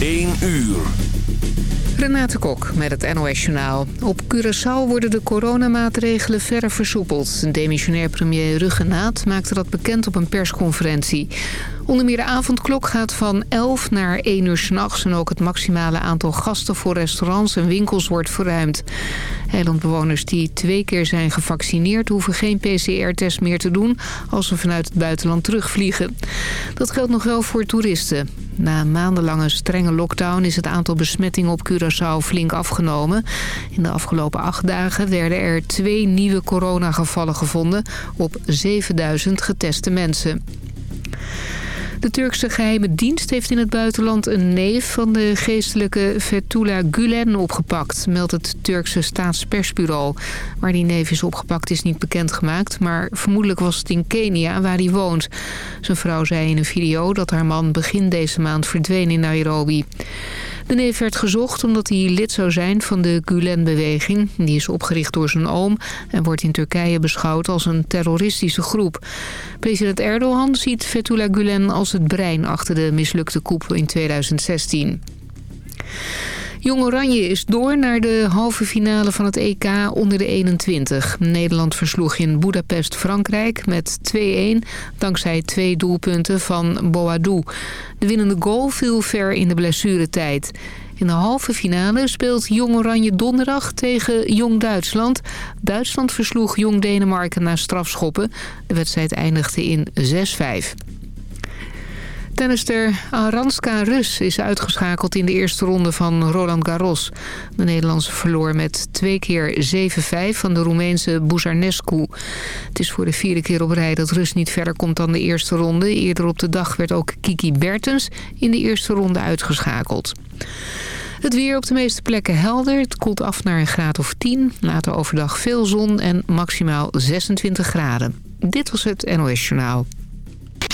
1 uur. Renate Kok met het NOS Journaal. Op Curaçao worden de coronamaatregelen verder versoepeld. Demissionair premier Ruggenaat maakte dat bekend op een persconferentie. Onder meer de avondklok gaat van 11 naar 1 uur s'nachts... en ook het maximale aantal gasten voor restaurants en winkels wordt verruimd. Eilandbewoners die twee keer zijn gevaccineerd... hoeven geen PCR-test meer te doen als ze vanuit het buitenland terugvliegen. Dat geldt nog wel voor toeristen. Na maandenlange strenge lockdown is het aantal besmettingen op Curaçao flink afgenomen. In de afgelopen acht dagen werden er twee nieuwe coronagevallen gevonden op 7000 geteste mensen. De Turkse geheime dienst heeft in het buitenland een neef van de geestelijke Fethullah Gulen opgepakt, meldt het Turkse staatspersbureau. Waar die neef is opgepakt is niet bekendgemaakt, maar vermoedelijk was het in Kenia waar hij woont. Zijn vrouw zei in een video dat haar man begin deze maand verdween in Nairobi. De neef werd gezocht omdat hij lid zou zijn van de Gulen-beweging. Die is opgericht door zijn oom en wordt in Turkije beschouwd als een terroristische groep. President Erdogan ziet Fethullah Gulen als het brein achter de mislukte koepel in 2016. Jong Oranje is door naar de halve finale van het EK onder de 21. Nederland versloeg in Budapest Frankrijk met 2-1... dankzij twee doelpunten van Boadou. De winnende goal viel ver in de blessuretijd. In de halve finale speelt Jong Oranje donderdag tegen Jong Duitsland. Duitsland versloeg Jong Denemarken na strafschoppen. De wedstrijd eindigde in 6-5. Tennister Aranska Rus is uitgeschakeld in de eerste ronde van Roland Garros. De Nederlandse verloor met twee keer 7-5 van de Roemeense Buzarnescu. Het is voor de vierde keer op rij dat Rus niet verder komt dan de eerste ronde. Eerder op de dag werd ook Kiki Bertens in de eerste ronde uitgeschakeld. Het weer op de meeste plekken helder. Het koelt af naar een graad of 10. Later overdag veel zon en maximaal 26 graden. Dit was het NOS Journaal.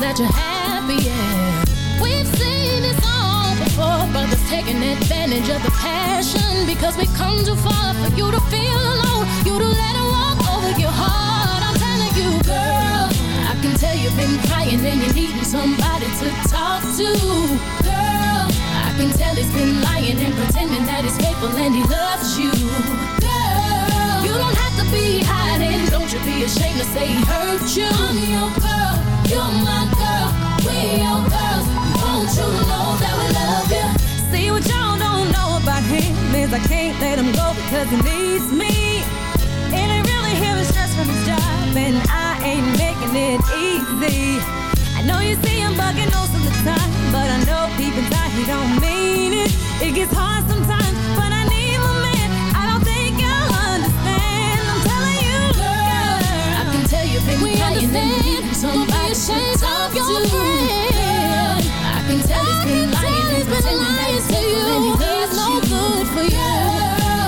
that you're happy, yeah. We've seen this all before, brothers taking advantage of the passion because we come too far for you to feel alone, you to let it walk over your heart. I'm telling you, girl, I can tell you've been crying and you're needing somebody to talk to, girl. I can tell he's been lying and pretending that he's faithful and he loves you, girl. You don't have to be hiding, don't you be ashamed to say he hurt you. I'm your girl. You're my girl, we your girls. Won't you know that we love you? See what y'all don't know about him is I can't let him go because he needs me. And he really hearing stress from his job, and I ain't making it easy. I know you see him bugging most of the time, but I know deep inside he don't mean it. It gets hard sometimes, we crying and somebody ashamed of your friend. I can tell he's been lying and pretending that he's to you. He's no good for you.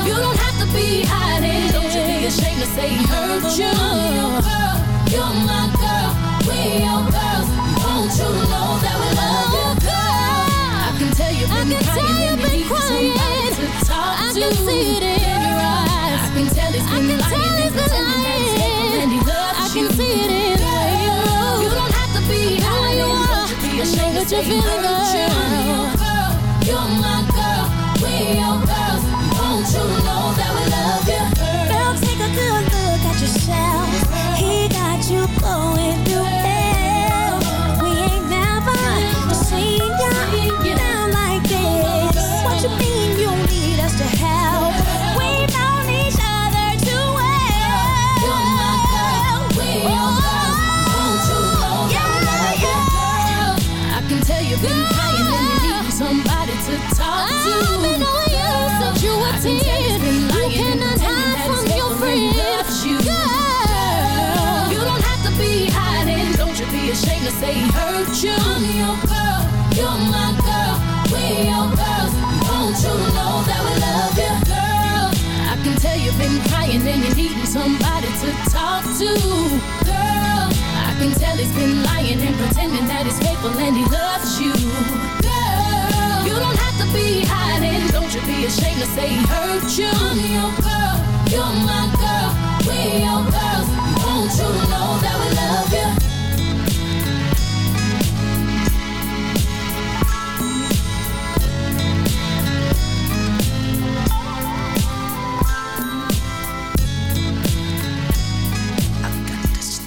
You don't have to be hiding. Don't you be ashamed to say he hurt you. I'm your girl, you're my girl, we your girls. Won't you know that we love you, girl? I can tell you've been crying and you need somebody to talk to. I can see it feeling talk to, girl can tell he's been lying and pretending that he's faithful and he loves you. Girl, you don't have to be hiding. Don't you be ashamed to say he hurt you. I'm your girl, you're my girl, we your girls. Won't you know that we love you?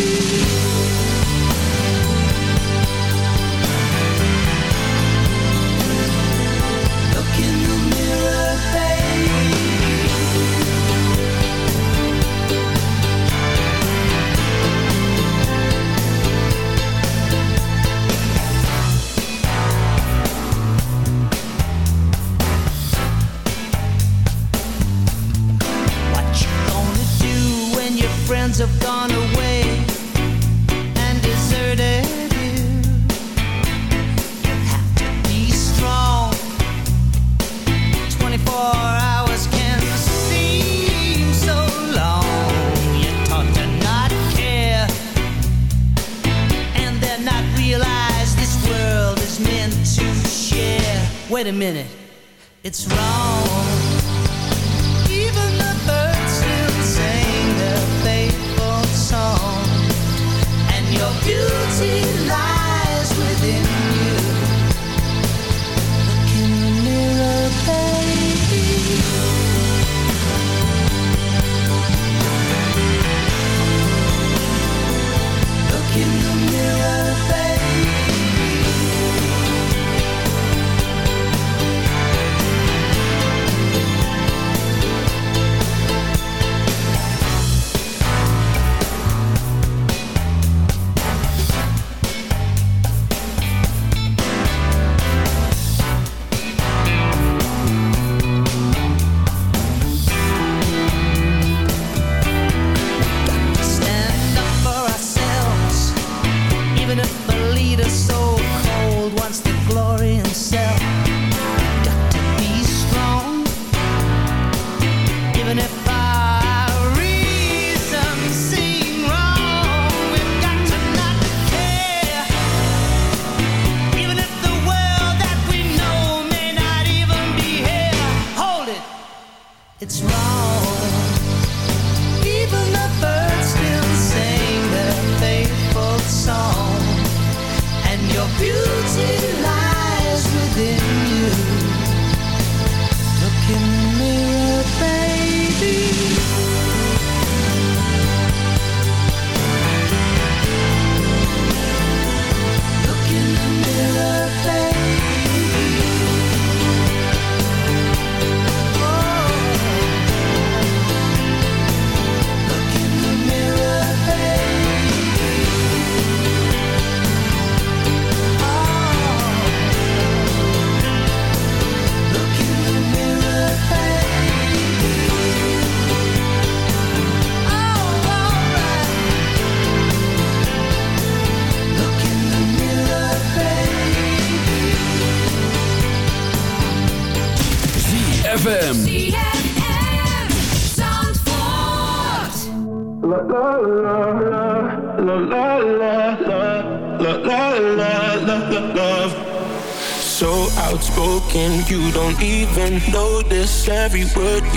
Baby.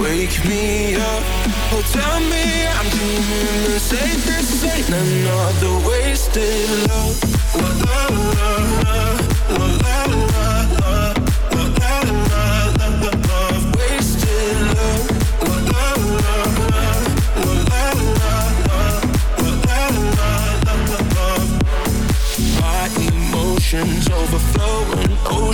Wake me up, oh tell me I'm dreaming the safest ain't another wasted love. Love, wasted love. La la la la, la la la love. My emotions overflow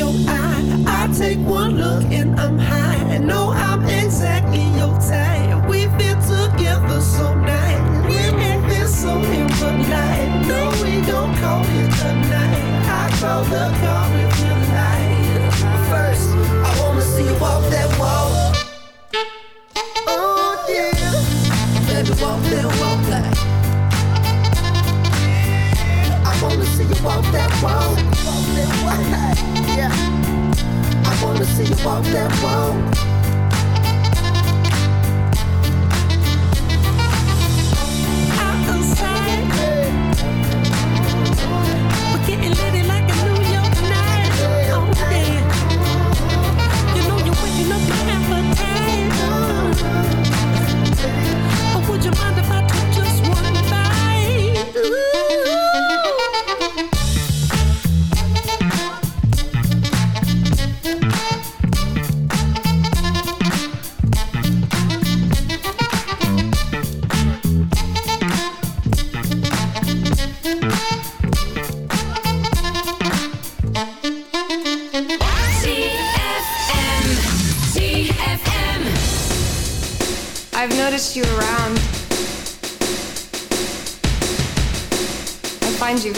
your eye. I take one look and I'm high. And know I'm exactly your type. We fit together so nice. We ain't been so in No, we don't call it a. I call the car. you walk that walk.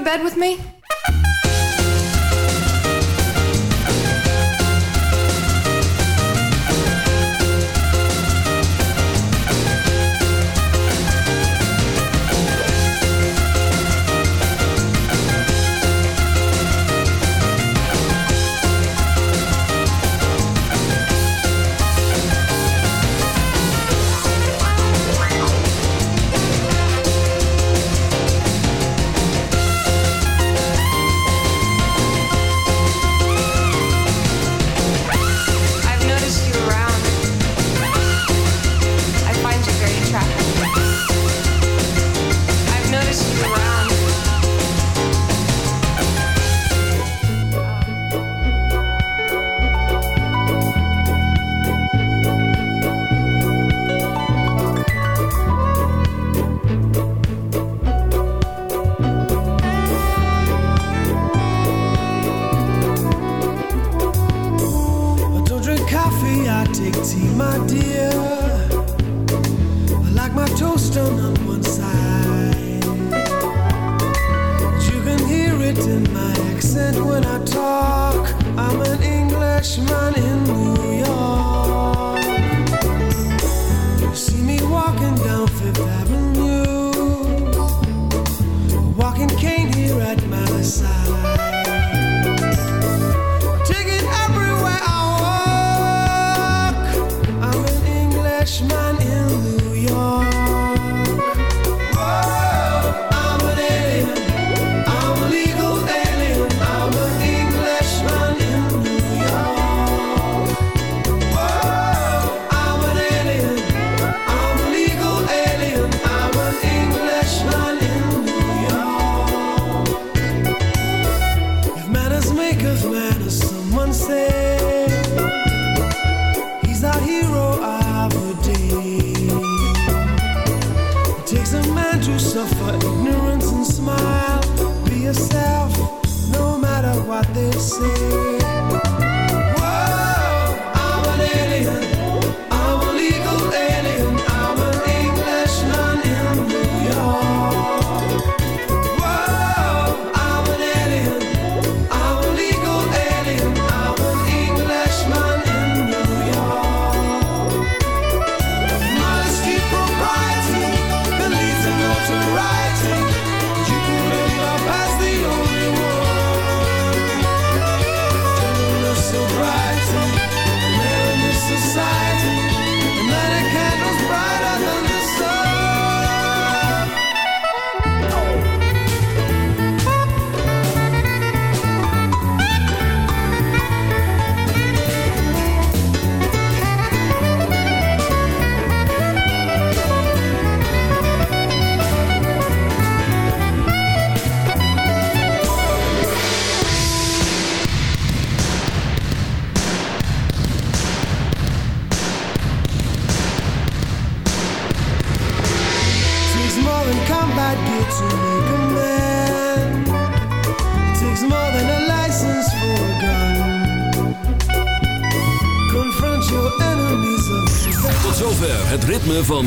to bed with me?